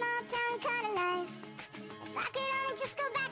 small town kind of life. If I could only just go back